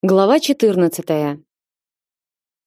Глава 14.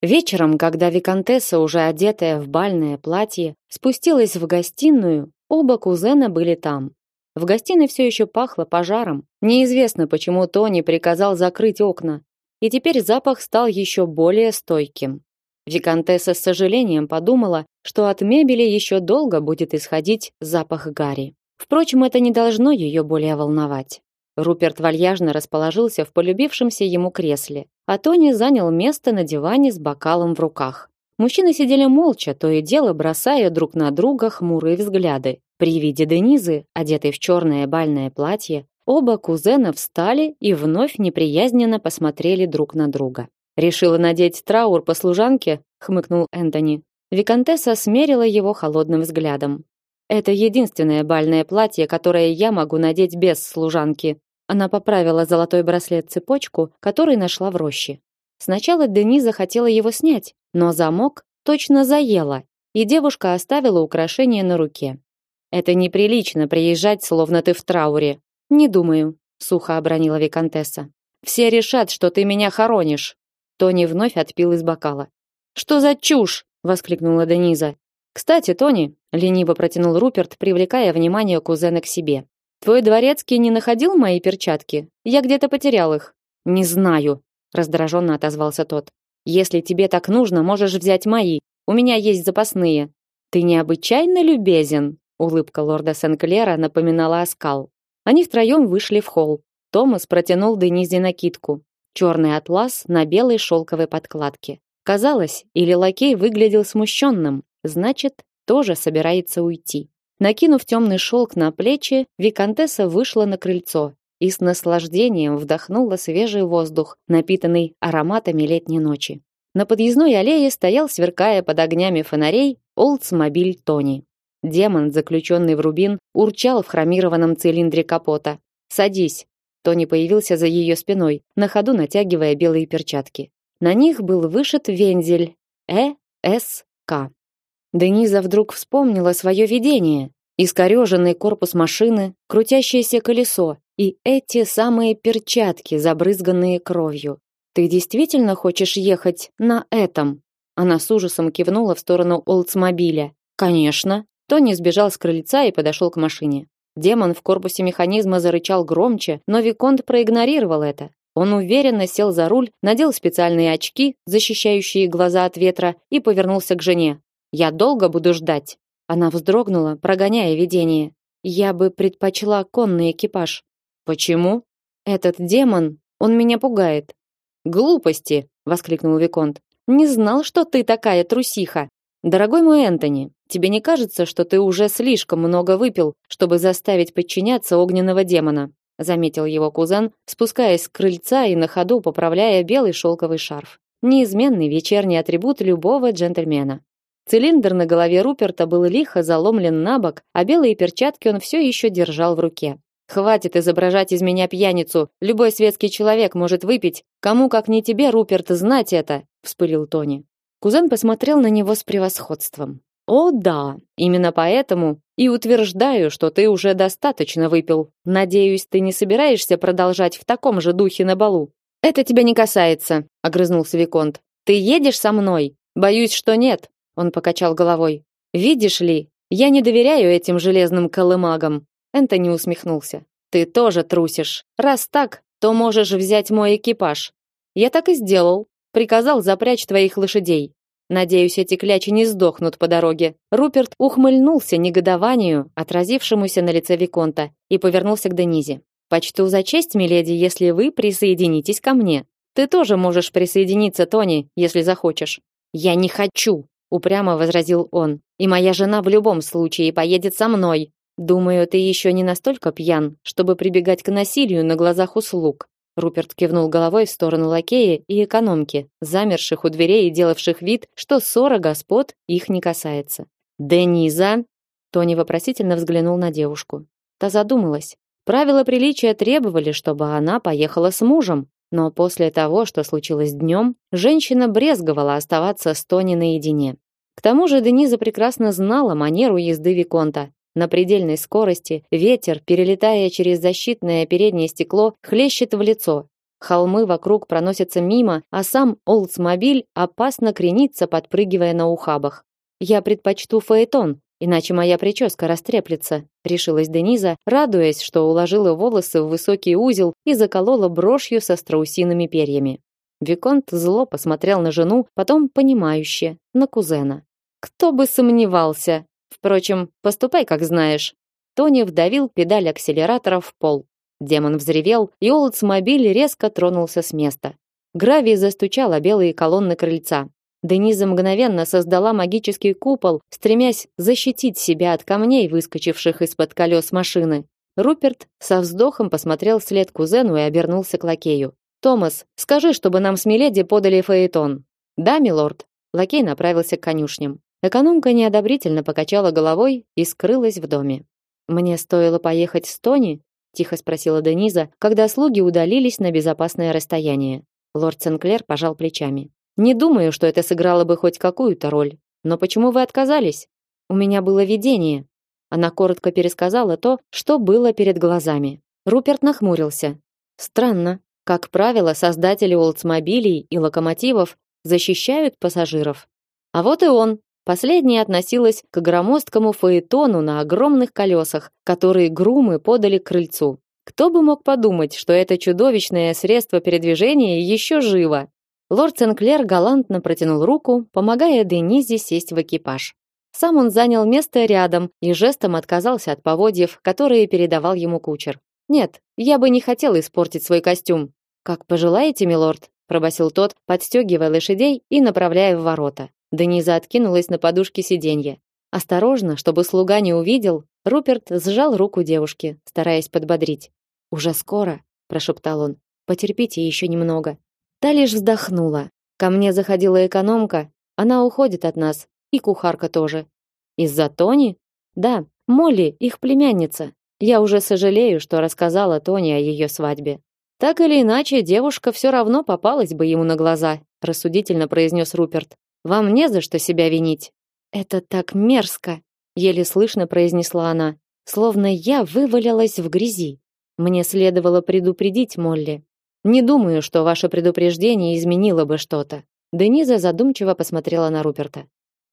Вечером, когда виконтесса, уже одетая в бальное платье, спустилась в гостиную, оба кузена были там. В гостиной все еще пахло пожаром. Неизвестно, почему Тони приказал закрыть окна, и теперь запах стал еще более стойким. Виконтесса с сожалением подумала, что от мебели еще долго будет исходить запах гари. Впрочем, это не должно ее более волновать. Руперт вальяжно расположился в полюбившемся ему кресле, а Тони занял место на диване с бокалом в руках. Мужчины сидели молча, то и дело бросая друг на друга хмурые взгляды. При виде Денизы, одетой в черное бальное платье, оба кузена встали и вновь неприязненно посмотрели друг на друга. «Решила надеть траур по служанке?» — хмыкнул Энтони. Викантесса смерила его холодным взглядом. Это единственное бальное платье, которое я могу надеть без служанки. Она поправила золотой браслет-цепочку, который нашла в роще. Сначала Дениза хотела его снять, но замок точно заела, и девушка оставила украшение на руке. Это неприлично приезжать, словно ты в трауре. Не думаю, сухо обронила виконтесса. Все решат, что ты меня хоронишь. Тони вновь отпил из бокала. Что за чушь? воскликнула Дениза. Кстати, Тони, лениво протянул Руперт, привлекая внимание кузена к себе. Твой дворецкий не находил мои перчатки? Я где-то потерял их. Не знаю, раздраженно отозвался тот. Если тебе так нужно, можешь взять мои. У меня есть запасные. Ты необычайно любезен. Улыбка лорда Сенклера напоминала оскал. Они втроем вышли в холл. Томас протянул Денизе накидку. Черный атлас на белой шелковой подкладке. Казалось, или лакей выглядел смущенным, Значит, тоже собирается уйти. Накинув темный шелк на плечи, виконтесса вышла на крыльцо и с наслаждением вдохнула свежий воздух, напитанный ароматами летней ночи. На подъездной аллее стоял, сверкая под огнями фонарей, Олдсмобиль Тони. Демон, заключенный в рубин, урчал в хромированном цилиндре капота. «Садись». Тони появился за ее спиной, на ходу натягивая белые перчатки. На них был вышит вензель «Э. С. К». Дениза вдруг вспомнила свое видение. Искореженный корпус машины, крутящееся колесо и эти самые перчатки, забрызганные кровью. «Ты действительно хочешь ехать на этом?» Она с ужасом кивнула в сторону Олдсмобиля. «Конечно». Тони сбежал с крыльца и подошел к машине. Демон в корпусе механизма зарычал громче, но Виконт проигнорировал это. Он уверенно сел за руль, надел специальные очки, защищающие глаза от ветра, и повернулся к жене. Я долго буду ждать. Она вздрогнула, прогоняя видение. Я бы предпочла конный экипаж. Почему? Этот демон, он меня пугает. Глупости, воскликнул виконт. Не знал, что ты такая трусиха. Дорогой мой Энтони, тебе не кажется, что ты уже слишком много выпил, чтобы заставить подчиняться огненного демона? заметил его кузен, спускаясь с крыльца и на ходу поправляя белый шелковый шарф. Неизменный вечерний атрибут любого джентльмена. Цилиндр на голове Руперта был лихо заломлен на бок, а белые перчатки он все еще держал в руке. Хватит изображать из меня пьяницу. Любой светский человек может выпить. Кому как не тебе, Руперт, знать это, вспылил Тони. Кузен посмотрел на него с превосходством. О, да, именно поэтому и утверждаю, что ты уже достаточно выпил. Надеюсь, ты не собираешься продолжать в таком же духе на балу. Это тебя не касается, огрызнулся виконт. Ты едешь со мной? Боюсь, что нет. Он покачал головой. Видишь ли, я не доверяю этим железным колымагам. Энтони усмехнулся. Ты тоже трусишь. Раз так, то можешь взять мой экипаж. Я так и сделал. Приказал запрячь твоих лошадей. Надеюсь, эти клячи не сдохнут по дороге. Руперт ухмыльнулся негодованию, отразившемуся на лице виконта, и повернулся к Денизе. Почту за честь, миледи, если вы присоединитесь ко мне. Ты тоже можешь присоединиться, Тони, если захочешь. Я не хочу, упрямо возразил он. И моя жена в любом случае поедет со мной. Думаю, ты еще не настолько пьян, чтобы прибегать к насилию на глазах у слуг. Руперт кивнул головой в сторону лакея и экономки, замерших у дверей и делавших вид, что ссора господ их не касается. «Дениза!» Тони вопросительно взглянул на девушку. Та задумалась. Правила приличия требовали, чтобы она поехала с мужем, но после того, что случилось днем, женщина брезговала оставаться с Тони наедине. К тому же Дениза прекрасно знала манеру езды Виконта. На предельной скорости ветер, перелетая через защитное переднее стекло, хлещет в лицо. Холмы вокруг проносятся мимо, а сам Олдсмобиль опасно кренится, подпрыгивая на ухабах. Я предпочту фаэтон, иначе моя прическа растреплется, решилась Дениза, радуясь, что уложила волосы в высокий узел и заколола брошью со страусиными перьями. Виконт зло посмотрел на жену, потом понимающе на кузена. Кто бы сомневался. Впрочем, поступай, как знаешь. Тони вдавил педаль акселератора в пол. Демон взревел, и Олдсмобиль резко тронулся с места. Гравий застучал о белые колонны крыльца. Дениза мгновенно создала магический купол, стремясь защитить себя от камней, выскочивших из-под колес машины. Руперт со вздохом посмотрел вслед кузену и обернулся к лакею. «Томас, скажи, чтобы нам с Миледи подали фаэтон». «Да, милорд». Лакей направился к конюшням. Экономка неодобрительно покачала головой и скрылась в доме. «Мне стоило поехать с Тони?» – тихо спросила Дениза, когда слуги удалились на безопасное расстояние. Лорд Сенклер пожал плечами. Не думаю, что это сыграло бы хоть какую-то роль. Но почему вы отказались? У меня было видение. Она коротко пересказала то, что было перед глазами. Руперт нахмурился. Странно. Как правило, создатели олдсмобилей и локомотивов защищают пассажиров. А вот и он. Последняя относилась к громоздкому фаэтону на огромных колесах, которые грумы подали к крыльцу. Кто бы мог подумать, что это чудовищное средство передвижения еще живо? Лорд Сенклер галантно протянул руку, помогая Денизе сесть в экипаж. Сам он занял место рядом и жестом отказался от поводьев, которые передавал ему кучер. Нет, я бы не хотел испортить свой костюм. Как пожелаете, милорд, пробасил тот, подстегивая лошадей и направляя в ворота. Дениза откинулась на подушке сиденья. Осторожно, чтобы слуга не увидел, Руперт сжал руку девушки, стараясь подбодрить. Уже скоро, прошептал он. Потерпите еще немного. Та лишь вздохнула. Ко мне заходила экономка, она уходит от нас, и кухарка тоже. Из-за Тони? Да, Молли, их племянница. Я уже сожалею, что рассказала Тони о ее свадьбе. Так или иначе, девушка все равно попалась бы ему на глаза, рассудительно произнес Руперт. Вам не за что себя винить. Это так мерзко, еле слышно произнесла она, словно я вывалилась в грязи. Мне следовало предупредить Молли. Не думаю, что ваше предупреждение изменило бы что-то. Дениза задумчиво посмотрела на Руперта.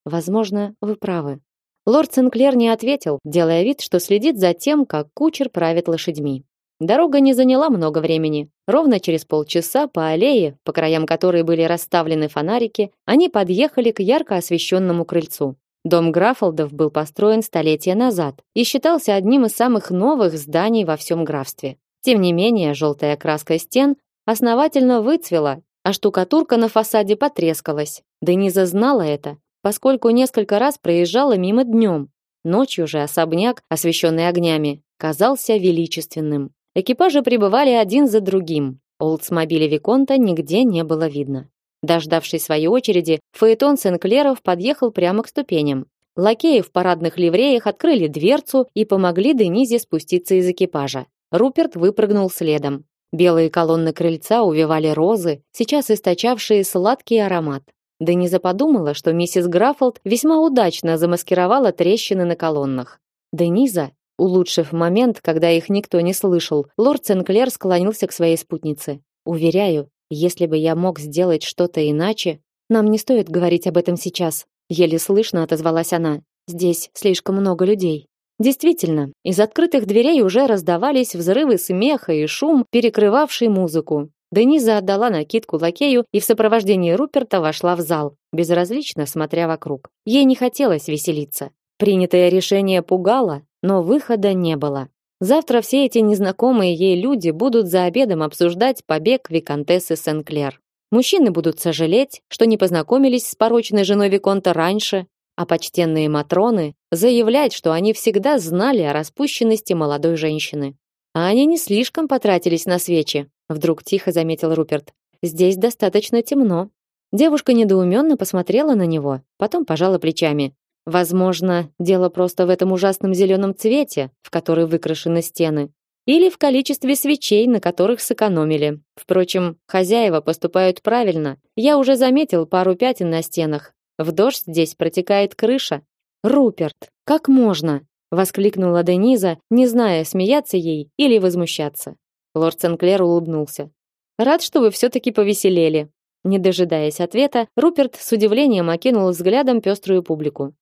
Возможно, вы правы. Лорд Сенклер не ответил, делая вид, что следит за тем, как кучер правит лошадьми. Дорога не заняла много времени. Ровно через полчаса по аллее, по краям которой были расставлены фонарики, они подъехали к ярко освещенному крыльцу. Дом Графолдов был построен столетия назад и считался одним из самых новых зданий во всем графстве. Тем не менее, желтая краска стен основательно выцвела, а штукатурка на фасаде потрескалась. Дениза знала это, поскольку несколько раз проезжала мимо днем. Ночью же особняк, освещенный огнями, казался величественным. Экипажи прибывали один за другим. Олдсмобиля Виконта нигде не было видно. Дождавшись своей очереди, фаэтон Сенклеров подъехал прямо к ступеням. Лакеи в парадных ливреях открыли дверцу и помогли Денизе спуститься из экипажа. Руперт выпрыгнул следом. Белые колонны крыльца увивали розы, сейчас источавшие сладкий аромат. Дениза подумала, что миссис Граффолд весьма удачно замаскировала трещины на колоннах. Дениза, улучшив момент, когда их никто не слышал, лорд Сенклер склонился к своей спутнице. Уверяю, если бы я мог сделать что-то иначе, нам не стоит говорить об этом сейчас, еле слышно отозвалась она. Здесь слишком много людей. Действительно, из открытых дверей уже раздавались взрывы смеха и шум, перекрывавший музыку. Дениза отдала накидку лакею и в сопровождении Руперта вошла в зал, безразлично смотря вокруг. Ей не хотелось веселиться. Принятое решение пугало, но выхода не было. Завтра все эти незнакомые ей люди будут за обедом обсуждать побег виконтессы Сенклер. Мужчины будут сожалеть, что не познакомились с порочной женой виконта раньше, а почтенные матроны заявлять, что они всегда знали о распущенности молодой женщины. А они не слишком потратились на свечи, вдруг тихо заметил Руперт. Здесь достаточно темно. Девушка недоуменно посмотрела на него, потом пожала плечами. Возможно, дело просто в этом ужасном зеленом цвете, в который выкрашены стены, или в количестве свечей, на которых сэкономили. Впрочем, хозяева поступают правильно. Я уже заметил пару пятен на стенах, в дождь здесь протекает крыша. Руперт, как можно? воскликнула Дениза, не зная, смеяться ей или возмущаться. Лорд Сенклер улыбнулся. Рад, что вы все-таки повеселели. Не дожидаясь ответа, Руперт с удивлением окинул взглядом пеструю публику.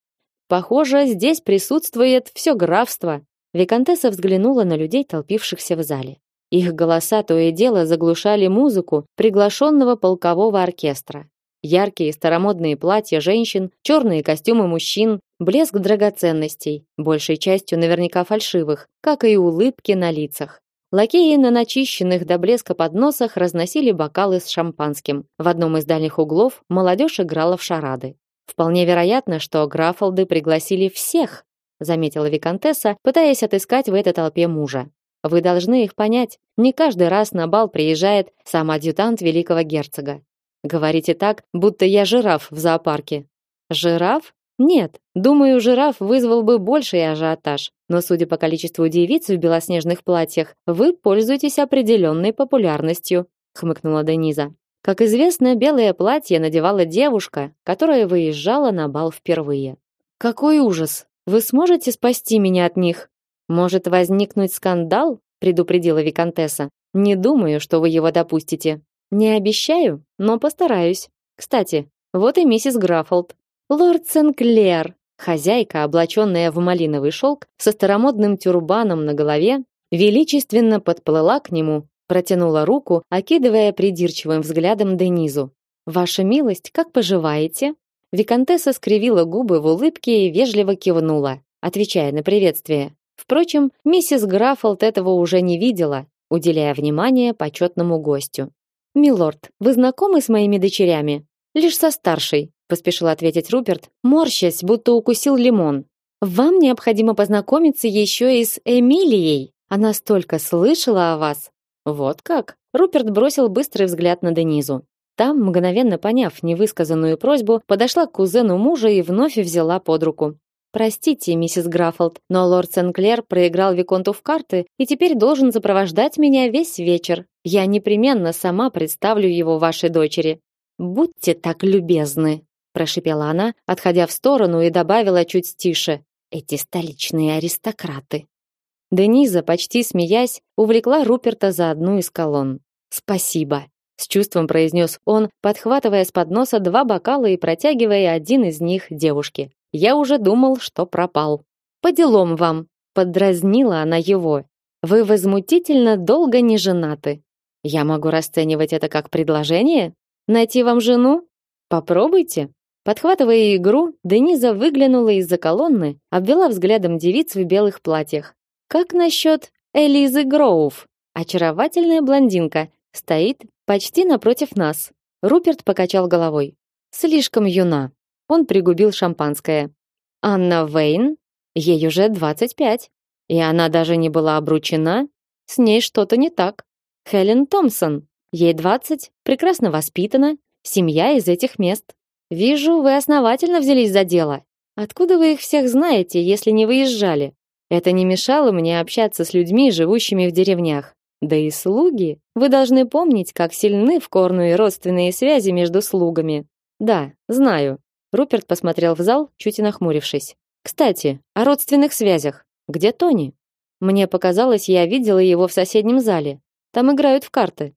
Похоже, здесь присутствует все графство. Викантесса взглянула на людей, толпившихся в зале. Их голоса то и дело заглушали музыку приглашенного полкового оркестра. Яркие старомодные платья женщин, черные костюмы мужчин, блеск драгоценностей, большей частью наверняка фальшивых, как и улыбки на лицах. Лакеи на начищенных до блеска подносах разносили бокалы с шампанским. В одном из дальних углов молодежь играла в шарады. Вполне вероятно, что Графолды пригласили всех, заметила виконтесса, пытаясь отыскать в этой толпе мужа. Вы должны их понять. Не каждый раз на бал приезжает сам адъютант великого герцога. Говорите так, будто я жираф в зоопарке. Жираф? Нет, думаю, жираф вызвал бы больший ажиотаж. Но судя по количеству девиц в белоснежных платьях, вы пользуетесь определенной популярностью, хмыкнула Дениза. Как известно, белое платье надевала девушка, которая выезжала на бал впервые. Какой ужас! Вы сможете спасти меня от них? Может возникнуть скандал? предупредила виконтесса. Не думаю, что вы его допустите. Не обещаю, но постараюсь. Кстати, вот и миссис Граффолд. Лорд Сенклер, хозяйка, облаченная в малиновый шелк, со старомодным тюрбаном на голове, величественно подплыла к нему, протянула руку, окидывая придирчивым взглядом Денизу. Ваша милость, как поживаете? Виконтесса скривила губы в улыбке и вежливо кивнула, отвечая на приветствие. Впрочем, миссис Граффолд этого уже не видела, уделяя внимание почетному гостю. Милорд, вы знакомы с моими дочерями? Лишь со старшей, поспешил ответить Руперт, морщась, будто укусил лимон. Вам необходимо познакомиться еще и с Эмилией. Она столько слышала о вас. Вот как? Руперт бросил быстрый взгляд на Денизу. Там, мгновенно поняв невысказанную просьбу, подошла к кузену мужа и вновь взяла под руку. Простите, миссис Граффолд, но лорд Сенклер проиграл виконту в карты и теперь должен сопровождать меня весь вечер. Я непременно сама представлю его вашей дочери. Будьте так любезны, прошипела она, отходя в сторону и добавила чуть тише: эти столичные аристократы. Дениза, почти смеясь, увлекла Руперта за одну из колонн. Спасибо, с чувством произнес он, подхватывая с подноса два бокала и протягивая один из них девушке. Я уже думал, что пропал. По делам вам, поддразнила она его. Вы возмутительно долго не женаты. Я могу расценивать это как предложение? Найти вам жену? Попробуйте. Подхватывая игру, Дениза выглянула из-за колонны, обвела взглядом девиц в белых платьях. Как насчет Элизы Гроув? Очаровательная блондинка стоит почти напротив нас. Руперт покачал головой. Слишком юна. Он пригубил шампанское. Анна Вейн, ей уже 25, и она даже не была обручена. С ней что-то не так. Хелен Томпсон, ей 20, прекрасно воспитана, семья из этих мест. Вижу, вы основательно взялись за дело. Откуда вы их всех знаете, если не выезжали? Это не мешало мне общаться с людьми, живущими в деревнях. Да и слуги. Вы должны помнить, как сильны в Корнуе родственные связи между слугами. Да, знаю. Руперт посмотрел в зал, чуть и нахмурившись. Кстати, о родственных связях. Где Тони? Мне показалось, я видела его в соседнем зале. Там играют в карты.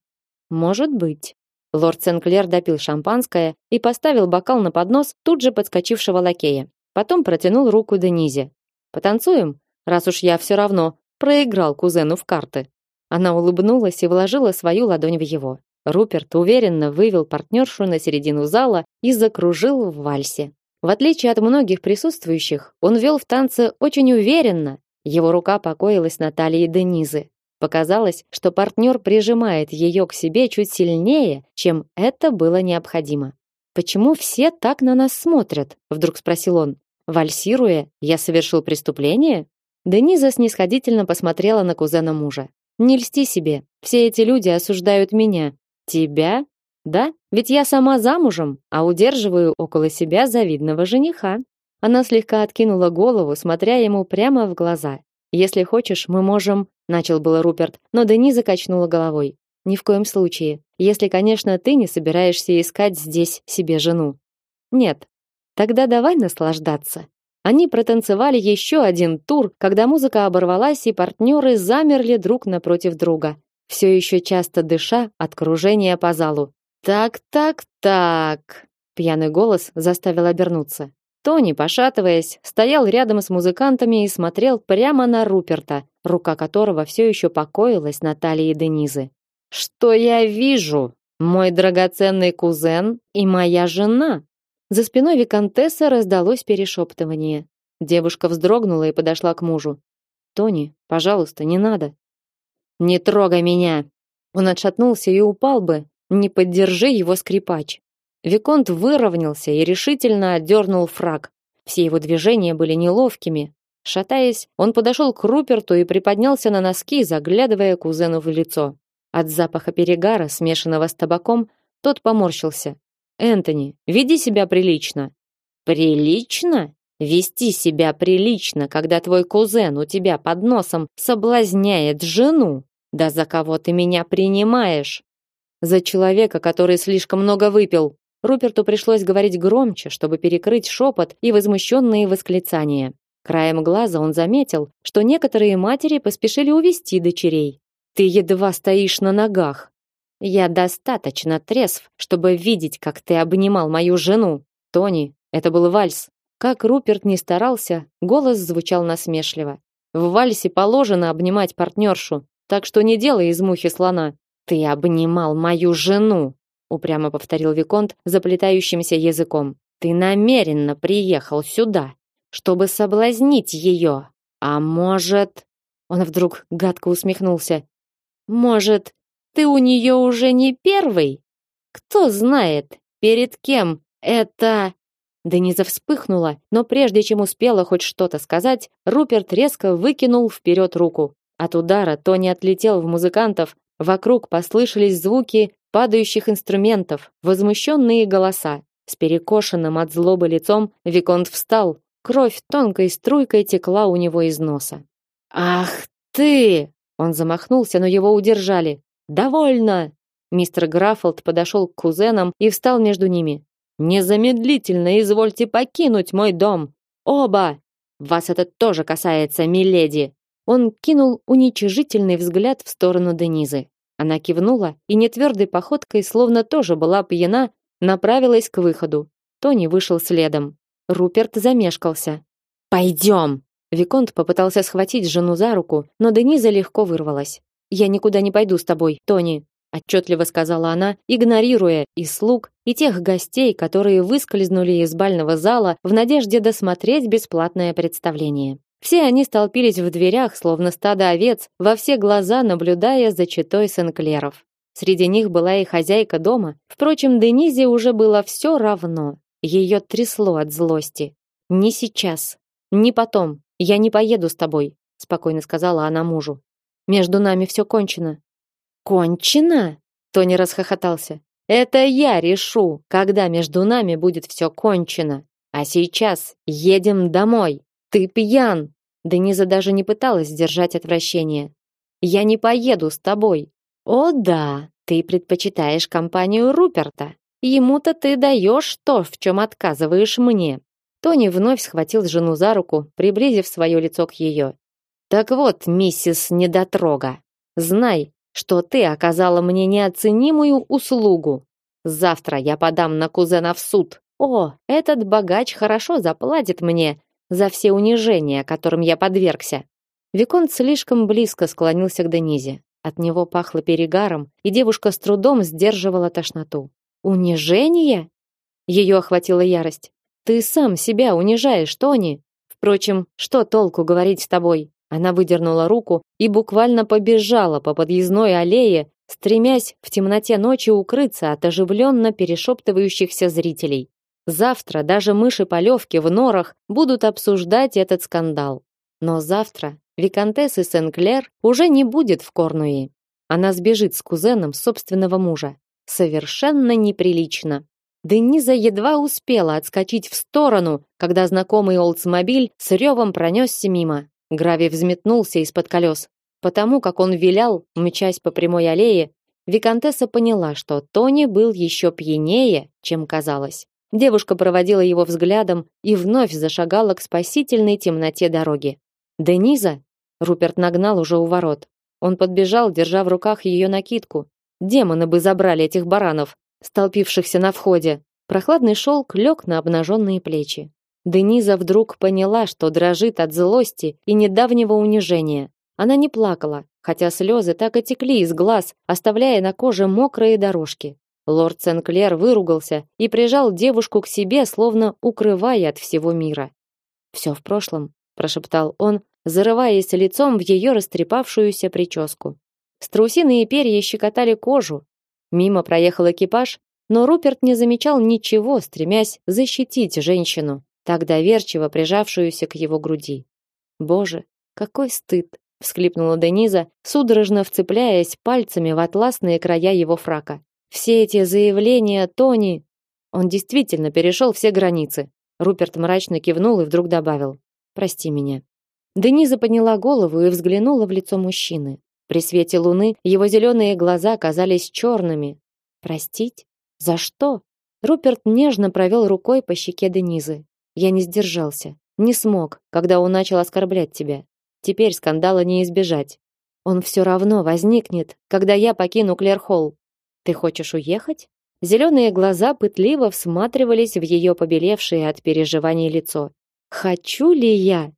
Может быть. Лорд Сенклер допил шампанское и поставил бокал на поднос тут же подскочившего лакея. Потом протянул руку Денизе. Потанцуем? раз уж я все равно проиграл кузену в карты. Она улыбнулась и вложила свою ладонь в его. Руперт уверенно вывел партнершу на середину зала и закружил в вальсе. В отличие от многих присутствующих, он вел в танце очень уверенно. Его рука покоилась на талии Денизы. Показалось, что партнер прижимает ее к себе чуть сильнее, чем это было необходимо. «Почему все так на нас смотрят?» – вдруг спросил он. «Вальсируя, я совершил преступление?» Дениза снисходительно посмотрела на кузена мужа. Не льсти себе. Все эти люди осуждают меня. Тебя? Да? Ведь я сама замужем, а удерживаю около себя завидного жениха. Она слегка откинула голову, смотря ему прямо в глаза. Если хочешь, мы можем, начал было Руперт, но Дениза качнула головой. Ни в коем случае. Если, конечно, ты не собираешься искать здесь себе жену. Нет. Тогда давай наслаждаться. Они протанцевали еще один тур, когда музыка оборвалась и партнеры замерли друг напротив друга. Все еще часто дыша от кружения по залу. Так, так, так. Пьяный голос заставил обернуться. Тони, пошатываясь, стоял рядом с музыкантами и смотрел прямо на Руперта, рука которого все еще покоилась на талии Денизы. Что я вижу? Мой драгоценный кузен и моя жена. За спиной виконтессы раздалось перешептывание. Девушка вздрогнула и подошла к мужу. Тони, пожалуйста, не надо. Не трогай меня. Он отшатнулся и упал бы, не поддержи его скрипач. Виконт выровнялся и решительно отдернул фраг. Все его движения были неловкими. Шатаясь, он подошел к Руперту и приподнялся на носки, заглядывая кузену в лицо. От запаха перегара, смешанного с табаком, тот поморщился. Энтони, веди себя прилично. Прилично? Вести себя прилично, когда твой кузен у тебя под носом соблазняет жену. Да за кого ты меня принимаешь? За человека, который слишком много выпил. Руперту пришлось говорить громче, чтобы перекрыть шепот и возмущенные восклицания. Краем глаза он заметил, что некоторые матери поспешили увести дочерей. Ты едва стоишь на ногах. Я достаточно трезв, чтобы видеть, как ты обнимал мою жену. Тони, это был вальс. Как Руперт не старался, голос звучал насмешливо. В вальсе положено обнимать партнершу, так что не делай из мухи слона. Ты обнимал мою жену, упрямо повторил виконт заплетающимся языком. Ты намеренно приехал сюда, чтобы соблазнить ее. А может, он вдруг гадко усмехнулся. Может, ты у нее уже не первый? Кто знает, перед кем это...» Дениза вспыхнула, но прежде чем успела хоть что-то сказать, Руперт резко выкинул вперед руку. От удара Тони отлетел в музыкантов, вокруг послышались звуки падающих инструментов, возмущенные голоса. С перекошенным от злобы лицом Виконт встал, кровь тонкой струйкой текла у него из носа. «Ах ты!» Он замахнулся, но его удержали. Довольно. Мистер Граффолд подошел к кузенам и встал между ними. Незамедлительно извольте покинуть мой дом. Оба. Вас это тоже касается, миледи. Он кинул уничижительный взгляд в сторону Денизы. Она кивнула и нетвердой походкой, словно тоже была пьяна, направилась к выходу. Тони вышел следом. Руперт замешкался. Пойдем. Виконт попытался схватить жену за руку, но Дениза легко вырвалась. «Я никуда не пойду с тобой, Тони», отчетливо сказала она, игнорируя и слуг, и тех гостей, которые выскользнули из бального зала в надежде досмотреть бесплатное представление. Все они столпились в дверях, словно стадо овец, во все глаза наблюдая за читой Сенклеров. Среди них была и хозяйка дома. Впрочем, Денизе уже было все равно. Ее трясло от злости. Не сейчас, не потом, я не поеду с тобой, спокойно сказала она мужу. Между нами все кончено. Кончено? Тони расхохотался. Это я решу, когда между нами будет все кончено. А сейчас едем домой. Ты пьян. Дениза даже не пыталась сдержать отвращение. Я не поеду с тобой. О да, ты предпочитаешь компанию Руперта. Ему-то ты даешь то, в чем отказываешь мне. Тони вновь схватил жену за руку, приблизив свое лицо к ее. Так вот, миссис недотрога, знай, что ты оказала мне неоценимую услугу. Завтра я подам на кузена в суд. О, этот богач хорошо заплатит мне за все унижения, которым я подвергся. Виконт слишком близко склонился к Денизе. От него пахло перегаром, и девушка с трудом сдерживала тошноту. Унижение? Ее охватила ярость. Ты сам себя унижаешь, Тони. Впрочем, что толку говорить с тобой? Она выдернула руку и буквально побежала по подъездной аллее, стремясь в темноте ночи укрыться от оживленно перешептывающихся зрителей. Завтра даже мыши-полевки в норах будут обсуждать этот скандал. Но завтра виконтессы Сенклер уже не будет в Корнуи. Она сбежит с кузеном собственного мужа. Совершенно неприлично. Дениза едва успела отскочить в сторону, когда знакомый Олдсмобиль с ревом пронесся мимо. Гравий взметнулся из-под колес. Потому как он вилял, мчась по прямой аллее, виконтесса поняла, что Тони был еще пьянее, чем казалось. Девушка проводила его взглядом и вновь зашагала к спасительной темноте дороги. Дениза, Руперт нагнал уже у ворот. Он подбежал, держа в руках ее накидку. Демоны бы забрали этих баранов, столпившихся на входе. Прохладный шелк лег на обнаженные плечи. Дениза вдруг поняла, что дрожит от злости и недавнего унижения. Она не плакала, хотя слезы так и текли из глаз, оставляя на коже мокрые дорожки. Лорд Сенклер выругался и прижал девушку к себе, словно укрывая от всего мира. «Все в прошлом», — прошептал он, зарываясь лицом в ее растрепавшуюся прическу. Страусиные перья щекотали кожу. Мимо проехал экипаж, но Руперт не замечал ничего, стремясь защитить женщину, так доверчиво прижавшуюся к его груди. Боже, какой стыд, всхлипнула Дениза, судорожно вцепляясь пальцами в атласные края его фрака. Все эти заявления Тони, он действительно перешел все границы. Руперт мрачно кивнул и вдруг добавил: "Прости меня". Дениза подняла голову и взглянула в лицо мужчины. При свете луны его зеленые глаза казались черными. Простить? За что? Руперт нежно провел рукой по щеке Денизы. Я не сдержался, не смог, когда он начал оскорблять тебя. Теперь скандала не избежать. Он все равно возникнет, когда я покину Клерхолл. Ты хочешь уехать? Зеленые глаза пытливо всматривались в ее побелевшее от переживаний лицо. Хочу ли я?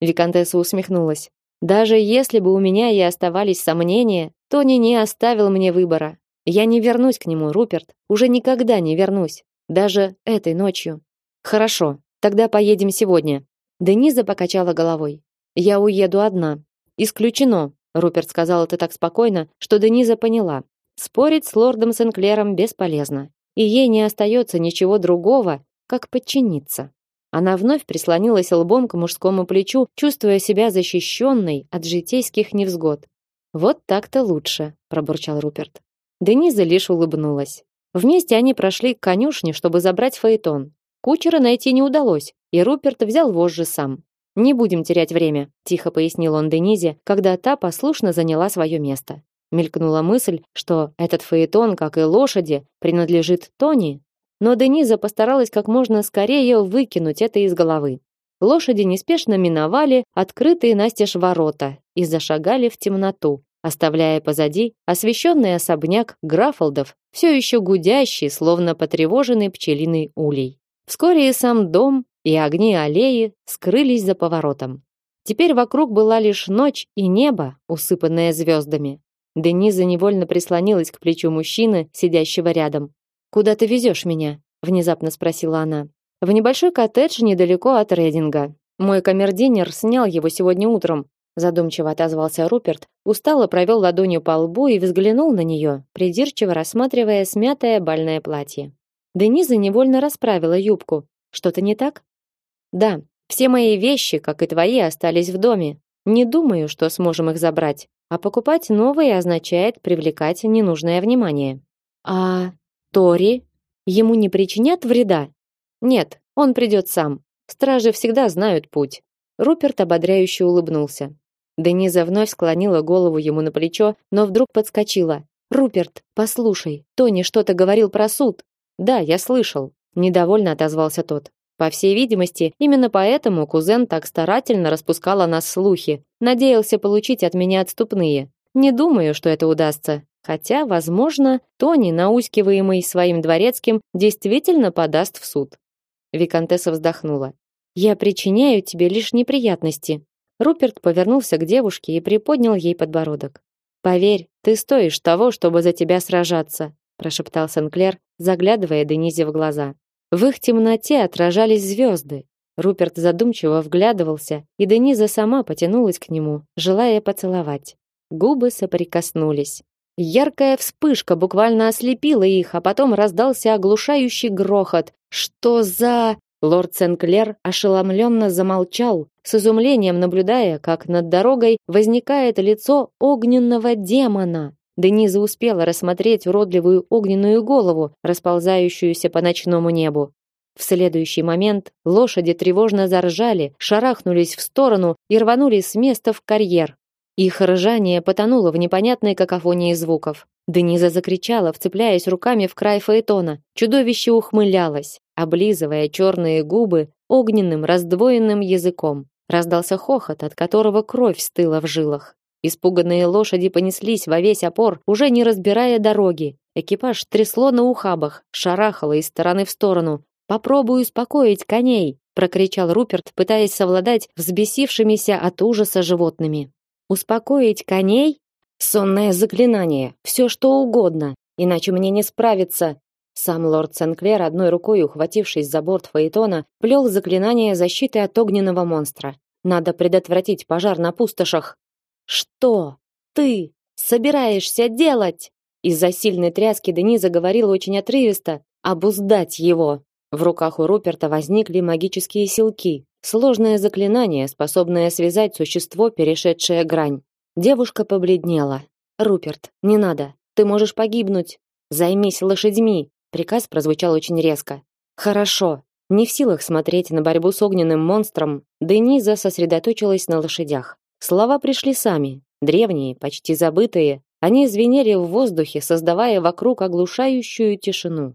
Викантесса усмехнулась. Даже если бы у меня и оставались сомнения, Тони не оставил мне выбора. Я не вернусь к нему, Руперт, уже никогда не вернусь, даже этой ночью. Хорошо, тогда поедем сегодня. Дениза покачала головой. Я уеду одна. Исключено, Руперт сказал это так спокойно, что Дениза поняла. Спорить с лордом Сенклером бесполезно, и ей не остается ничего другого, как подчиниться. Она вновь прислонилась лбом к мужскому плечу, чувствуя себя защищенной от житейских невзгод. Вот так-то лучше, пробурчал Руперт. Дениза лишь улыбнулась. Вместе они прошли к конюшне, чтобы забрать фаэтон. Кучера найти не удалось, и Руперт взял вожжи сам. Не будем терять время, тихо пояснил он Денизе, когда та послушно заняла свое место. Мелькнула мысль, что этот фаэтон, как и лошади, принадлежит Тони, но Дениза постаралась как можно скорее выкинуть это из головы. Лошади неспешно миновали открытые настежь ворота и зашагали в темноту, оставляя позади освещенный особняк Графолдов, все еще гудящий, словно потревоженный пчелиный улей. Вскоре и сам дом, и огни аллеи скрылись за поворотом. Теперь вокруг была лишь ночь и небо, усыпанное звездами. Дениза невольно прислонилась к плечу мужчины, сидящего рядом. Куда ты везешь меня? внезапно спросила она. В небольшой коттедж недалеко от Рейдинга. Мой камердинер снял его сегодня утром. Задумчиво отозвался Руперт, устало провел ладонью по лбу и взглянул на нее, придирчиво рассматривая смятое бальное платье. Дениза невольно расправила юбку. Что-то не так? Да, все мои вещи, как и твои, остались в доме. Не думаю, что сможем их забрать, а покупать новые означает привлекать ненужное внимание. А Тори? Ему не причинят вреда? Нет, он придет сам. Стражи всегда знают путь. Руперт ободряюще улыбнулся. Дениза вновь склонила голову ему на плечо, но вдруг подскочила. Руперт, послушай, Тони что-то говорил про суд. Да, я слышал, недовольно отозвался тот. По всей видимости, именно поэтому кузен так старательно распускал о нас слухи, надеялся получить от меня отступные. Не думаю, что это удастся. Хотя, возможно, Тони, наускиваемый своим дворецким, действительно подаст в суд. Викантесса вздохнула. Я причиняю тебе лишь неприятности. Руперт повернулся к девушке и приподнял ей подбородок. Поверь, ты стоишь того, чтобы за тебя сражаться, прошептал Сенклер, заглядывая Денизе в глаза. В их темноте отражались звезды. Руперт задумчиво вглядывался, и Дениза сама потянулась к нему, желая поцеловать. Губы соприкоснулись. Яркая вспышка буквально ослепила их, а потом раздался оглушающий грохот. Что за Лорд Сенклер ошеломленно замолчал, с изумлением наблюдая, как над дорогой возникает лицо огненного демона. Дениза успела рассмотреть уродливую огненную голову, расползающуюся по ночному небу. В следующий момент лошади тревожно заржали, шарахнулись в сторону и рванули с места в карьер. Их ржание потонуло в непонятной какофонии звуков. Дениза закричала, вцепляясь руками в край фаэтона. Чудовище ухмылялось, облизывая черные губы огненным раздвоенным языком. Раздался хохот, от которого кровь стыла в жилах. Испуганные лошади понеслись во весь опор, уже не разбирая дороги. Экипаж трясло на ухабах, шарахало из стороны в сторону. «Попробуй успокоить коней!» — прокричал Руперт, пытаясь совладать взбесившимися от ужаса животными. «Успокоить коней? Сонное заклинание, все что угодно, иначе мне не справиться!» Сам лорд Сенклер, одной рукой ухватившись за борт Фаэтона, плел заклинание защиты от огненного монстра. Надо предотвратить пожар на пустошах. Что ты собираешься делать? Из-за сильной тряски Дениза говорила очень отрывисто: "Обуздать его". В руках у Руперта возникли магические силки, сложное заклинание, способное связать существо, перешедшее грань. Девушка побледнела. "Руперт, не надо. Ты можешь погибнуть. Займись лошадьми". Приказ прозвучал очень резко. Хорошо. Не в силах смотреть на борьбу с огненным монстром, Дениза сосредоточилась на лошадях. Слова пришли сами, древние, почти забытые. Они звенели в воздухе, создавая вокруг оглушающую тишину.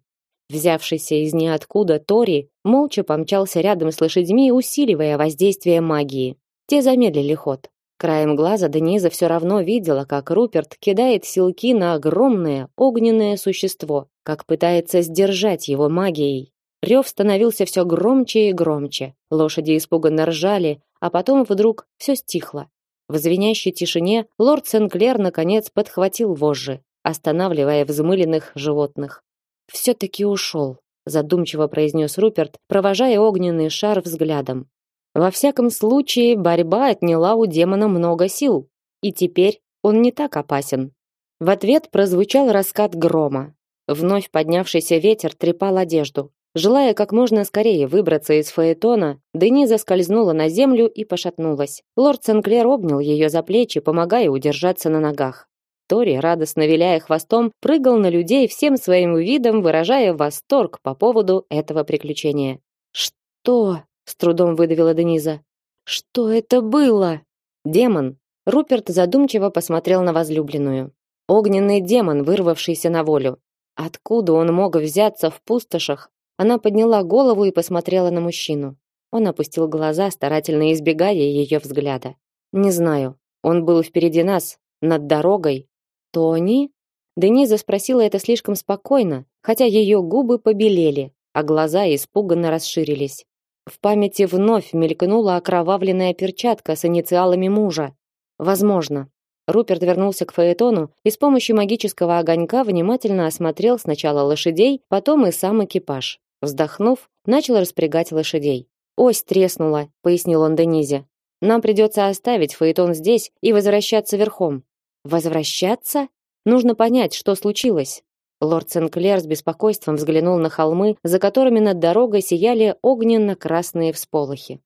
Взявшийся из ниоткуда Тори молча помчался рядом с лошадьми, усиливая воздействие магии. Те замедлили ход. Краем глаза Дениза все равно видела, как Руперт кидает силки на огромное огненное существо, как пытается сдержать его магией. Рев становился все громче и громче. Лошади испуганно ржали, а потом вдруг все стихло. В звенящей тишине лорд Сенклер наконец подхватил вожжи, останавливая взмыленных животных. «Все-таки ушел», — задумчиво произнес Руперт, провожая огненный шар взглядом. Во всяком случае, борьба отняла у демона много сил, и теперь он не так опасен. В ответ прозвучал раскат грома. Вновь поднявшийся ветер трепал одежду. Желая как можно скорее выбраться из фаэтона, Дениза скользнула на землю и пошатнулась. Лорд Сенклер обнял ее за плечи, помогая удержаться на ногах. Тори, радостно виляя хвостом, прыгал на людей всем своим видом, выражая восторг по поводу этого приключения. «Что?» с трудом выдавила Дениза. Что это было? Демон. Руперт задумчиво посмотрел на возлюбленную. Огненный демон, вырвавшийся на волю. Откуда он мог взяться в пустошах? Она подняла голову и посмотрела на мужчину. Он опустил глаза, старательно избегая ее взгляда. Не знаю. Он был впереди нас, над дорогой. Тони? Дениза спросила это слишком спокойно, хотя ее губы побелели, а глаза испуганно расширились. В памяти вновь мелькнула окровавленная перчатка с инициалами мужа. Возможно. Руперт вернулся к Фаэтону и с помощью магического огонька внимательно осмотрел сначала лошадей, потом и сам экипаж. Вздохнув, начал распрягать лошадей. «Ось треснула», — пояснил он Денизе. «Нам придется оставить Фаэтон здесь и возвращаться верхом». «Возвращаться? Нужно понять, что случилось». Лорд Сенклер с беспокойством взглянул на холмы, за которыми над дорогой сияли огненно-красные всполохи.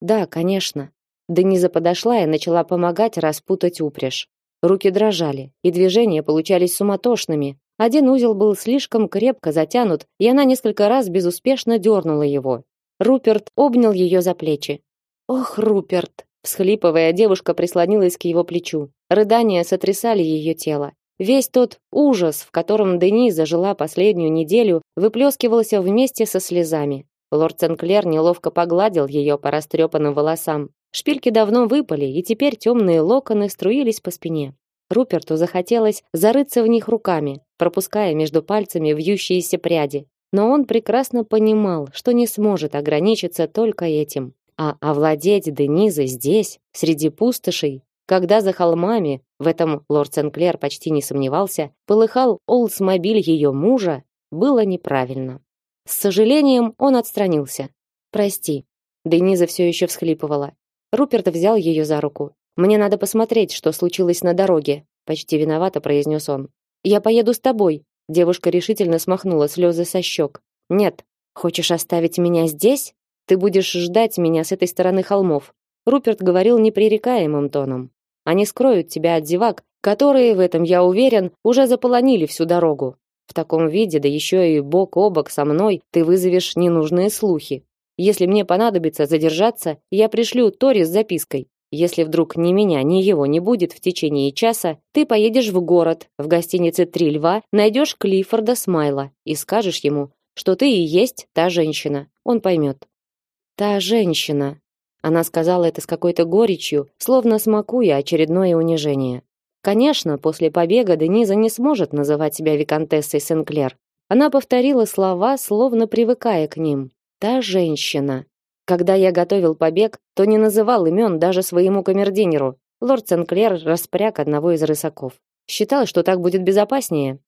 Да, конечно. Дениза подошла и начала помогать распутать упряжь. Руки дрожали, и движения получались суматошными. Один узел был слишком крепко затянут, и она несколько раз безуспешно дернула его. Руперт обнял ее за плечи. "Ох, Руперт!" всхлипывая, девушка прислонилась к его плечу. Рыдания сотрясали ее тело. Весь тот ужас, в котором Дениза жила последнюю неделю, выплескивался вместе со слезами. Лорд Сенклер неловко погладил ее по растрепанным волосам. Шпильки давно выпали, и теперь темные локоны струились по спине. Руперту захотелось зарыться в них руками, пропуская между пальцами вьющиеся пряди. Но он прекрасно понимал, что не сможет ограничиться только этим. А овладеть Денизой здесь, среди пустошей, когда за холмами, в этом лорд Сенклер почти не сомневался, полыхал Олдсмобиль ее мужа, было неправильно. С сожалением он отстранился. «Прости». Дениза все еще всхлипывала. Руперт взял ее за руку. «Мне надо посмотреть, что случилось на дороге», почти виновато произнес он. «Я поеду с тобой». Девушка решительно смахнула слезы со щек. «Нет. Хочешь оставить меня здесь? Ты будешь ждать меня с этой стороны холмов». Руперт говорил непререкаемым тоном. Они скроют тебя от зевак, которые, в этом я уверен, уже заполонили всю дорогу. В таком виде, да еще и бок о бок со мной, ты вызовешь ненужные слухи. Если мне понадобится задержаться, я пришлю Тори с запиской. Если вдруг ни меня, ни его не будет в течение часа, ты поедешь в город, в гостинице «Три льва», найдешь Клиффорда Смайла и скажешь ему, что ты и есть та женщина. Он поймет. Та женщина. Она сказала это с какой-то горечью, словно смакуя очередное унижение. Конечно, после побега Дениза не сможет называть себя виконтессой Сенклер. Она повторила слова, словно привыкая к ним. Та женщина. Когда я готовил побег, то не называл имен даже своему камердинеру. Лорд Сенклер распряг одного из рысаков. Считал, что так будет безопаснее.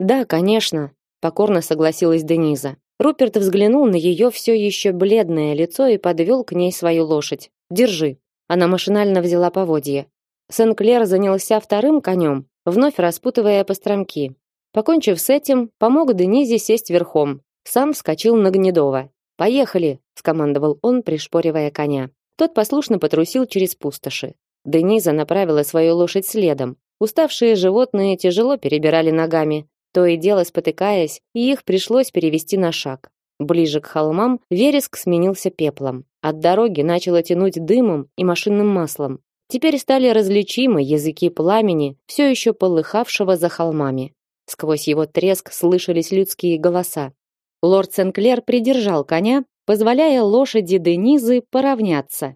Да, конечно, покорно согласилась Дениза. Руперт взглянул на ее все еще бледное лицо и подвел к ней свою лошадь. Держи. Она машинально взяла поводье. Сенклер занялся вторым конем, вновь распутывая постромки. Покончив с этим, помог Денизе сесть верхом. Сам вскочил на Гнедова. "Поехали", скомандовал он, пришпоривая коня. Тот послушно потрусил через пустоши. Дениза направила свою лошадь следом. Уставшие животные тяжело перебирали ногами, то и дело спотыкаясь, и их пришлось перевести на шаг. Ближе к холмам вереск сменился пеплом. От дороги начало тянуть дымом и машинным маслом. Теперь стали различимы языки пламени, все еще полыхавшего за холмами. Сквозь его треск слышались людские голоса. Лорд Сенклер придержал коня, позволяя лошади Денизы поравняться.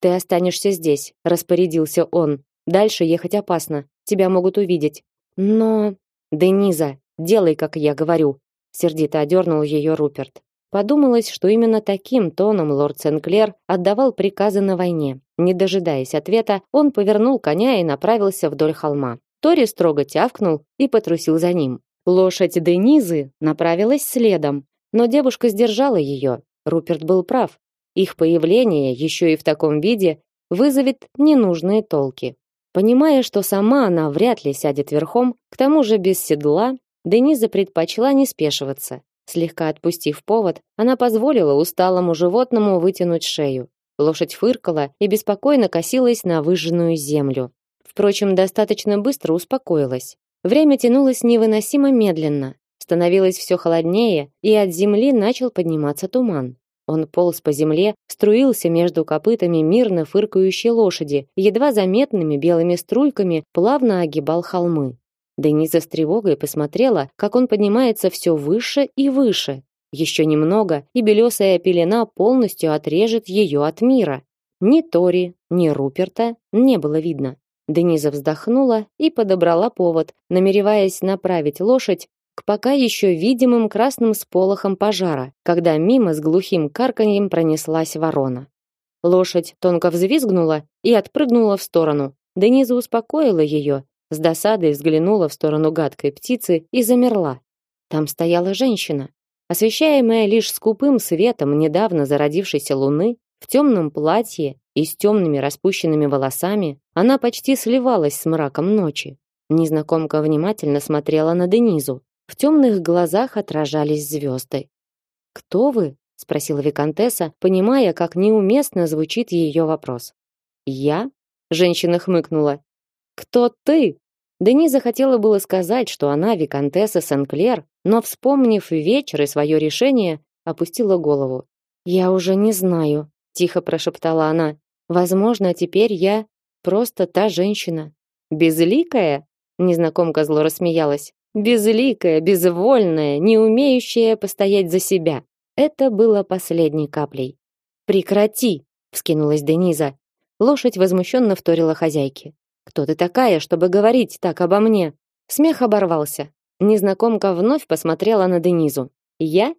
Ты останешься здесь, распорядился он. Дальше ехать опасно, тебя могут увидеть. Но Дениза, делай, как я говорю, сердито одернул ее Руперт. Подумалось, что именно таким тоном лорд Сенклер отдавал приказы на войне. Не дожидаясь ответа, он повернул коня и направился вдоль холма. Тори строго тявкнул и потрусил за ним. Лошадь Денизы направилась следом, но девушка сдержала ее. Руперт был прав. Их появление еще и в таком виде вызовет ненужные толки. Понимая, что сама она вряд ли сядет верхом, к тому же без седла, Дениза предпочла не спешиваться. Слегка отпустив повод, она позволила усталому животному вытянуть шею. Лошадь фыркала и беспокойно косилась на выжженную землю. Впрочем, достаточно быстро успокоилась. Время тянулось невыносимо медленно. Становилось все холоднее, и от земли начал подниматься туман. Он полз по земле, струился между копытами мирно фыркающей лошади, едва заметными белыми струйками плавно огибал холмы. Дениза с тревогой посмотрела, как он поднимается все выше и выше. Еще немного, и белесая пелена полностью отрежет ее от мира. Ни Тори, ни Руперта не было видно. Дениза вздохнула и подобрала повод, намереваясь направить лошадь к пока еще видимым красным сполохам пожара, когда мимо с глухим карканьем пронеслась ворона. Лошадь тонко взвизгнула и отпрыгнула в сторону. Дениза успокоила ее, с досадой взглянула в сторону гадкой птицы и замерла. Там стояла женщина, освещаемая лишь скупым светом недавно зародившейся луны, в темном платье и с темными распущенными волосами, она почти сливалась с мраком ночи. Незнакомка внимательно смотрела на Денизу. В темных глазах отражались звезды. «Кто вы?» — спросила виконтесса, понимая, как неуместно звучит ее вопрос. «Я?» — женщина хмыкнула. «Кто ты?» Дениза хотела было сказать, что она виконтесса Сенклер, но, вспомнив вечер и свое решение, опустила голову. «Я уже не знаю», — тихо прошептала она. «Возможно, теперь я просто та женщина». «Безликая?» — незнакомка зло рассмеялась безликая, безвольная, не умеющая постоять за себя. Это было последней каплей. Прекрати, вскинулась Дениза. Лошадь возмущенно вторила хозяйке. Кто ты такая, чтобы говорить так обо мне? Смех оборвался. Незнакомка вновь посмотрела на Денизу. Я?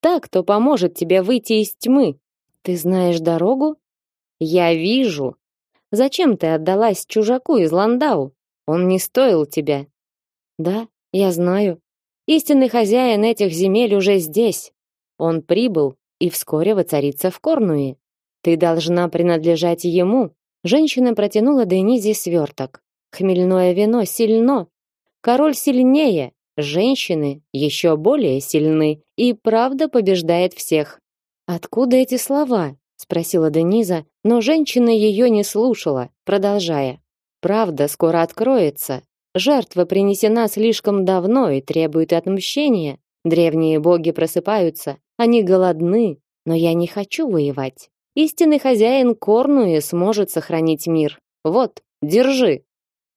Так, кто поможет тебе выйти из тьмы. Ты знаешь дорогу? Я вижу. Зачем ты отдалась чужаку из Ландау? Он не стоил тебя. Да, я знаю. Истинный хозяин этих земель уже здесь. Он прибыл и вскоре воцарится в Корнуе. Ты должна принадлежать ему. Женщина протянула Денизе сверток. Хмельное вино сильно. Король сильнее. Женщины еще более сильны. И правда побеждает всех. Откуда эти слова? Спросила Дениза, но женщина ее не слушала, продолжая. Правда скоро откроется, Жертва принесена слишком давно и требует отмщения. Древние боги просыпаются, они голодны, но я не хочу воевать. Истинный хозяин Корнуи сможет сохранить мир. Вот, держи.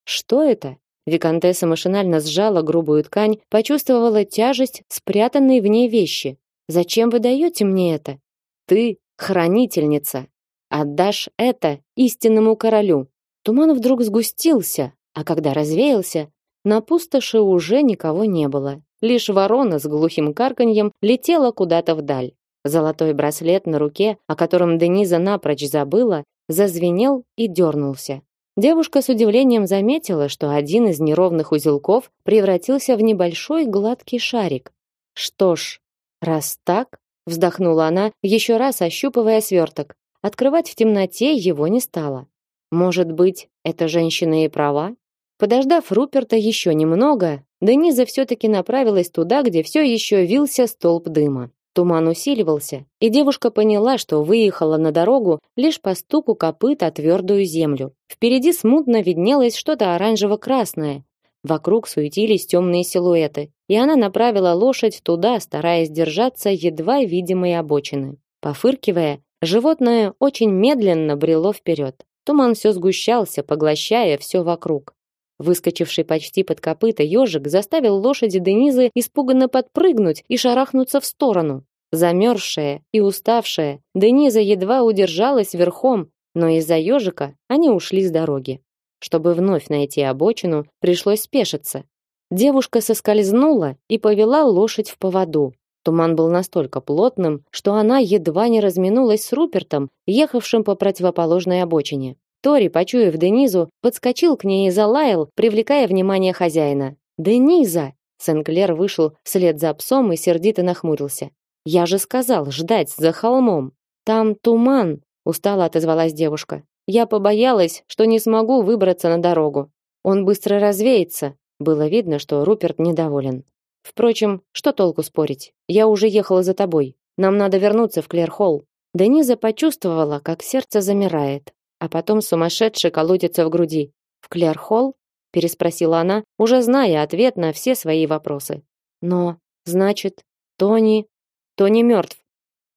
Что это? Викантесса машинально сжала грубую ткань, почувствовала тяжесть спрятанной в ней вещи. Зачем вы даете мне это? Ты хранительница. Отдашь это истинному королю. Туман вдруг сгустился, а когда развеялся, на пустоши уже никого не было. Лишь ворона с глухим карканьем летела куда-то вдаль. Золотой браслет на руке, о котором Дениза напрочь забыла, зазвенел и дернулся. Девушка с удивлением заметила, что один из неровных узелков превратился в небольшой гладкий шарик. Что ж, раз так, вздохнула она, еще раз ощупывая сверток. Открывать в темноте его не стала. Может быть, эта женщина и права? Подождав Руперта еще немного, Дениза все-таки направилась туда, где все еще вился столб дыма. Туман усиливался, и девушка поняла, что выехала на дорогу лишь по стуку копыт о твердую землю. Впереди смутно виднелось что-то оранжево-красное. Вокруг суетились темные силуэты, и она направила лошадь туда, стараясь держаться едва видимой обочины. Пофыркивая, животное очень медленно брело вперед. Туман все сгущался, поглощая все вокруг. Выскочивший почти под копыта ежик заставил лошади Денизы испуганно подпрыгнуть и шарахнуться в сторону. Замерзшая и уставшая, Дениза едва удержалась верхом, но из-за ежика они ушли с дороги. Чтобы вновь найти обочину, пришлось спешиться. Девушка соскользнула и повела лошадь в поводу. Туман был настолько плотным, что она едва не разминулась с Рупертом, ехавшим по противоположной обочине. Тори, почуяв Денизу, подскочил к ней и залаял, привлекая внимание хозяина. «Дениза!» Сенклер вышел вслед за псом и сердито нахмурился. «Я же сказал ждать за холмом. Там туман!» Устало отозвалась девушка. «Я побоялась, что не смогу выбраться на дорогу. Он быстро развеется». Было видно, что Руперт недоволен. «Впрочем, что толку спорить? Я уже ехала за тобой. Нам надо вернуться в Клерхолл». Дениза почувствовала, как сердце замирает а потом сумасшедше колотится в груди. В Клерхолл? переспросила она, уже зная ответ на все свои вопросы. Но, значит, Тони, Тони мертв.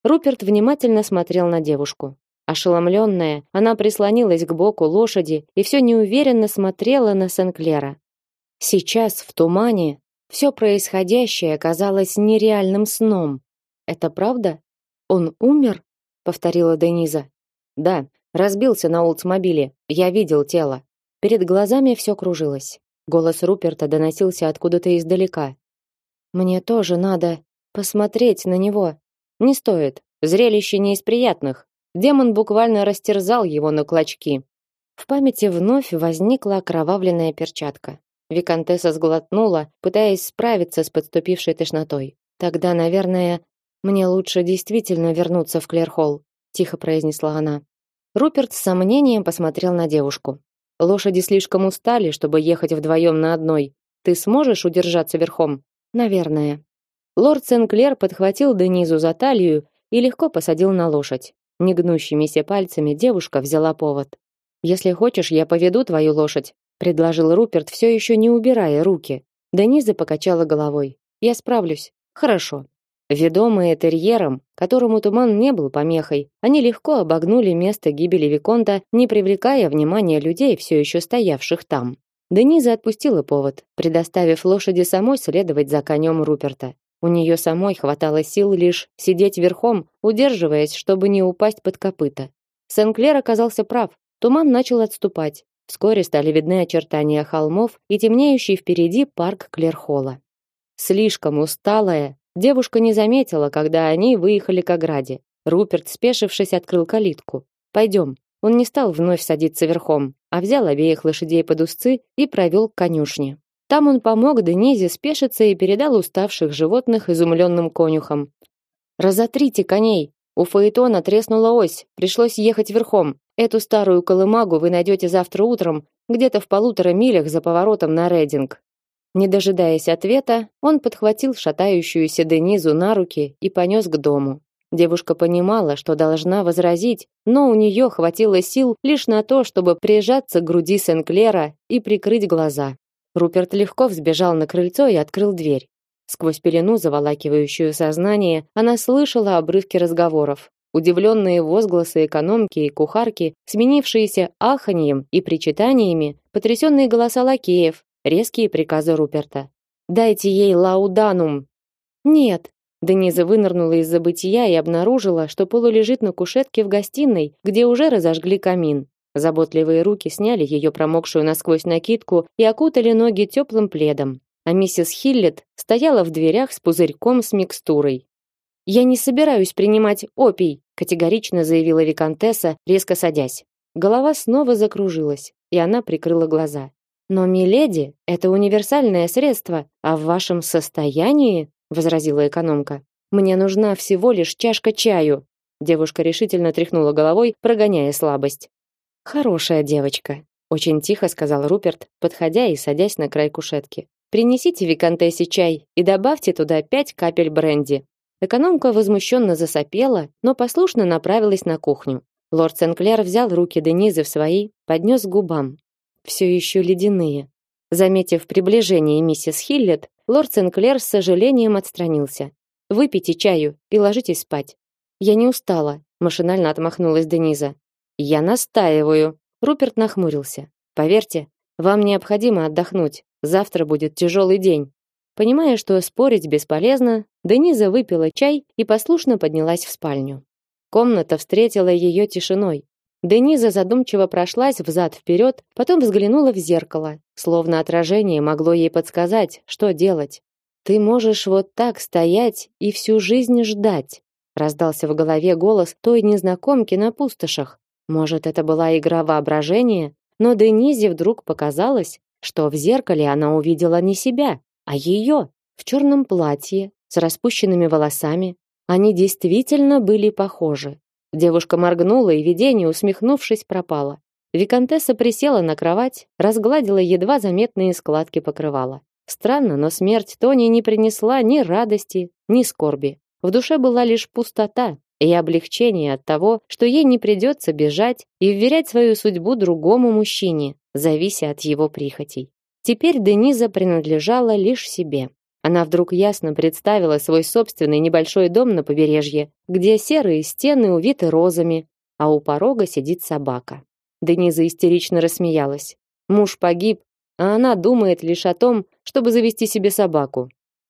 Руперт внимательно смотрел на девушку. Ошеломленная, она прислонилась к боку лошади и все неуверенно смотрела на Сенклера. Сейчас в тумане все происходящее казалось нереальным сном. Это правда? Он умер? повторила Дениза. Да, Разбился на Олдсмобиле. Я видел тело. Перед глазами все кружилось. Голос Руперта доносился откуда-то издалека. Мне тоже надо посмотреть на него. Не стоит. Зрелище не из приятных. Демон буквально растерзал его на клочки. В памяти вновь возникла окровавленная перчатка. Викантесса сглотнула, пытаясь справиться с подступившей тошнотой. Тогда, наверное, мне лучше действительно вернуться в Клерхолл, тихо произнесла она. Руперт с сомнением посмотрел на девушку. Лошади слишком устали, чтобы ехать вдвоем на одной. Ты сможешь удержаться верхом? Наверное. Лорд Сенклер подхватил Денизу за талию и легко посадил на лошадь. Негнущимися пальцами девушка взяла повод. Если хочешь, я поведу твою лошадь, предложил Руперт, все еще не убирая руки. Дениза покачала головой. Я справлюсь. Хорошо. Ведомые терьером, которому туман не был помехой, они легко обогнули место гибели виконта, не привлекая внимания людей, все еще стоявших там. Дениза отпустила повод, предоставив лошади самой следовать за конем Руперта. У нее самой хватало сил лишь сидеть верхом, удерживаясь, чтобы не упасть под копыта. Сенклер оказался прав. Туман начал отступать. Вскоре стали видны очертания холмов и темнеющий впереди парк Клерхола. Слишком усталая, Девушка не заметила, когда они выехали к ограде. Руперт, спешившись, открыл калитку. «Пойдем». Он не стал вновь садиться верхом, а взял обеих лошадей под узцы и провел к конюшне. Там он помог Денизе спешиться и передал уставших животных изумленным конюхам. «Разотрите коней! У Фаэтона треснула ось, пришлось ехать верхом. Эту старую колымагу вы найдете завтра утром, где-то в полутора милях за поворотом на Рединг. Не дожидаясь ответа, он подхватил шатающуюся Денизу на руки и понес к дому. Девушка понимала, что должна возразить, но у нее хватило сил лишь на то, чтобы прижаться к груди Сенклера и прикрыть глаза. Руперт легко взбежал на крыльцо и открыл дверь. Сквозь пелену, заволакивающую сознание, она слышала обрывки разговоров. Удивленные возгласы экономки и кухарки, сменившиеся аханьем и причитаниями, потрясенные голоса лакеев, резкие приказы Руперта. Дайте ей лауданум. Нет, Дениза вынырнула из забытия и обнаружила, что Полу лежит на кушетке в гостиной, где уже разожгли камин. Заботливые руки сняли ее промокшую насквозь накидку и окутали ноги теплым пледом. А миссис Хиллет стояла в дверях с пузырьком с микстурой. «Я не собираюсь принимать опий», категорично заявила виконтесса, резко садясь. Голова снова закружилась, и она прикрыла глаза. Но миледи, это универсальное средство, а в вашем состоянии возразила экономка. Мне нужна всего лишь чашка чаю. Девушка решительно тряхнула головой, прогоняя слабость. Хорошая девочка, очень тихо сказал Руперт, подходя и садясь на край кушетки. Принесите виконтессе чай и добавьте туда пять капель бренди. Экономка возмущенно засопела, но послушно направилась на кухню. Лорд Сенклер взял руки Денизы в свои, поднес к губам. Все еще ледяные. Заметив приближение миссис Хиллет, Лорд Сенклер с сожалением отстранился. Выпейте чаю и ложитесь спать. Я не устала, машинально отмахнулась Дениза. Я настаиваю. Руперт нахмурился. Поверьте, вам необходимо отдохнуть. Завтра будет тяжелый день. Понимая, что спорить бесполезно, Дениза выпила чай и послушно поднялась в спальню. Комната встретила ее тишиной. Дениза задумчиво прошлась взад вперед, потом взглянула в зеркало, словно отражение могло ей подсказать, что делать. Ты можешь вот так стоять и всю жизнь ждать, раздался в голове голос той незнакомки на пустошах. Может, это была игра воображения, но Денизе вдруг показалось, что в зеркале она увидела не себя, а ее в черном платье с распущенными волосами. Они действительно были похожи. Девушка моргнула, и видение, усмехнувшись, пропало. Викантесса присела на кровать, разгладила едва заметные складки покрывала. Странно, но смерть Тони не принесла ни радости, ни скорби. В душе была лишь пустота и облегчение от того, что ей не придется бежать и вверять свою судьбу другому мужчине, завися от его прихотей. Теперь Дениза принадлежала лишь себе. Она вдруг ясно представила свой собственный небольшой дом на побережье, где серые стены увиты розами, а у порога сидит собака. Дениза истерично рассмеялась. Муж погиб, а она думает лишь о том, чтобы завести себе собаку.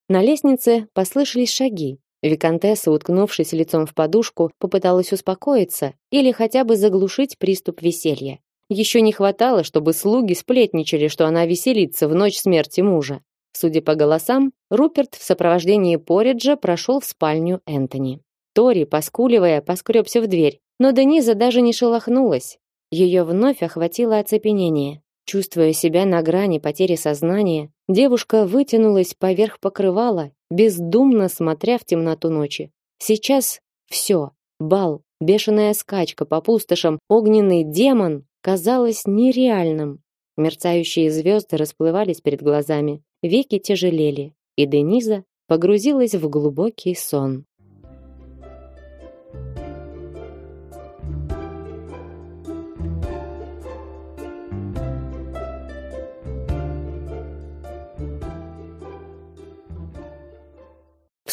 На лестнице послышались шаги. Викантесса, уткнувшись лицом в подушку, попыталась успокоиться или хотя бы заглушить приступ веселья. Еще не хватало, чтобы слуги сплетничали, что она веселится в ночь смерти мужа. Судя по голосам, Руперт в сопровождении Пориджа прошел в спальню Энтони. Тори, поскуливая, поскребся в дверь, но Дениза даже не шелохнулась. Ее вновь охватило оцепенение. Чувствуя себя на грани потери сознания, девушка вытянулась поверх покрывала, бездумно смотря в темноту ночи. Сейчас все: бал, бешеная скачка по пустошам, огненный демон казалось нереальным. Мерцающие звезды расплывались перед глазами, веки тяжелели, и Дениза погрузилась в глубокий сон.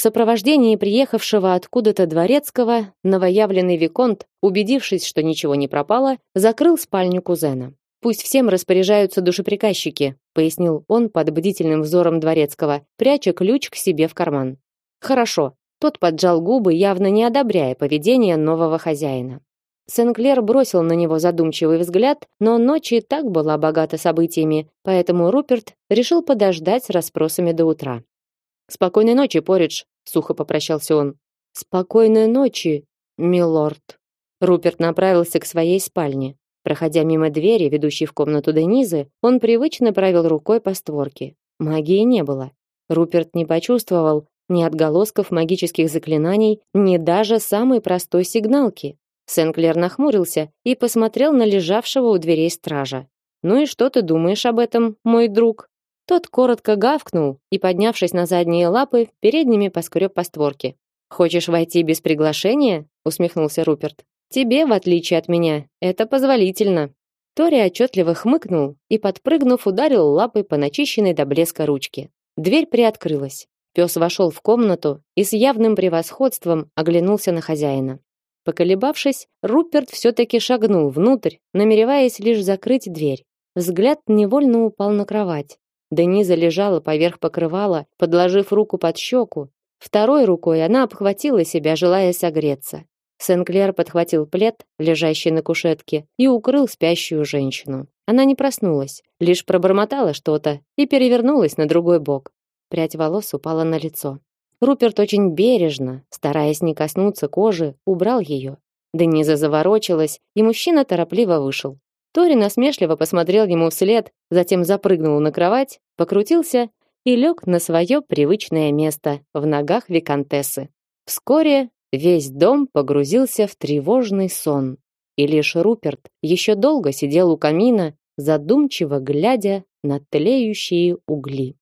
В сопровождении приехавшего откуда-то дворецкого новоявленный виконт, убедившись, что ничего не пропало, закрыл спальню кузена. Пусть всем распоряжаются душеприказчики, пояснил он под бдительным взором дворецкого, пряча ключ к себе в карман. Хорошо. Тот поджал губы, явно не одобряя поведение нового хозяина. Сенклер бросил на него задумчивый взгляд, но ночь и так была богата событиями, поэтому Руперт решил подождать с расспросами до утра. Спокойной ночи, Поридж, сухо попрощался он. Спокойной ночи, милорд. Руперт направился к своей спальне. Проходя мимо двери, ведущей в комнату Денизы, он привычно провел рукой по створке. Магии не было. Руперт не почувствовал ни отголосков магических заклинаний, ни даже самой простой сигналки. Сенклер нахмурился и посмотрел на лежавшего у дверей стража. «Ну и что ты думаешь об этом, мой друг?» Тот коротко гавкнул и, поднявшись на задние лапы, передними поскреб по створке. «Хочешь войти без приглашения?» усмехнулся Руперт. Тебе, в отличие от меня, это позволительно. Тори отчетливо хмыкнул и, подпрыгнув, ударил лапой по начищенной до блеска ручке. Дверь приоткрылась. Пес вошел в комнату и с явным превосходством оглянулся на хозяина. Поколебавшись, Руперт все-таки шагнул внутрь, намереваясь лишь закрыть дверь. Взгляд невольно упал на кровать. Дениза лежала поверх покрывала, подложив руку под щеку, Второй рукой она обхватила себя, желая согреться. Сенклер подхватил плед, лежащий на кушетке, и укрыл спящую женщину. Она не проснулась, лишь пробормотала что-то и перевернулась на другой бок. Прядь волос упала на лицо. Руперт очень бережно, стараясь не коснуться кожи, убрал ее. Дениза заворочилась, и мужчина торопливо вышел. Тори насмешливо посмотрел ему вслед, затем запрыгнул на кровать, покрутился и лег на свое привычное место в ногах виконтессы. Вскоре Весь дом погрузился в тревожный сон, и лишь Руперт еще долго сидел у камина, задумчиво глядя на тлеющие угли.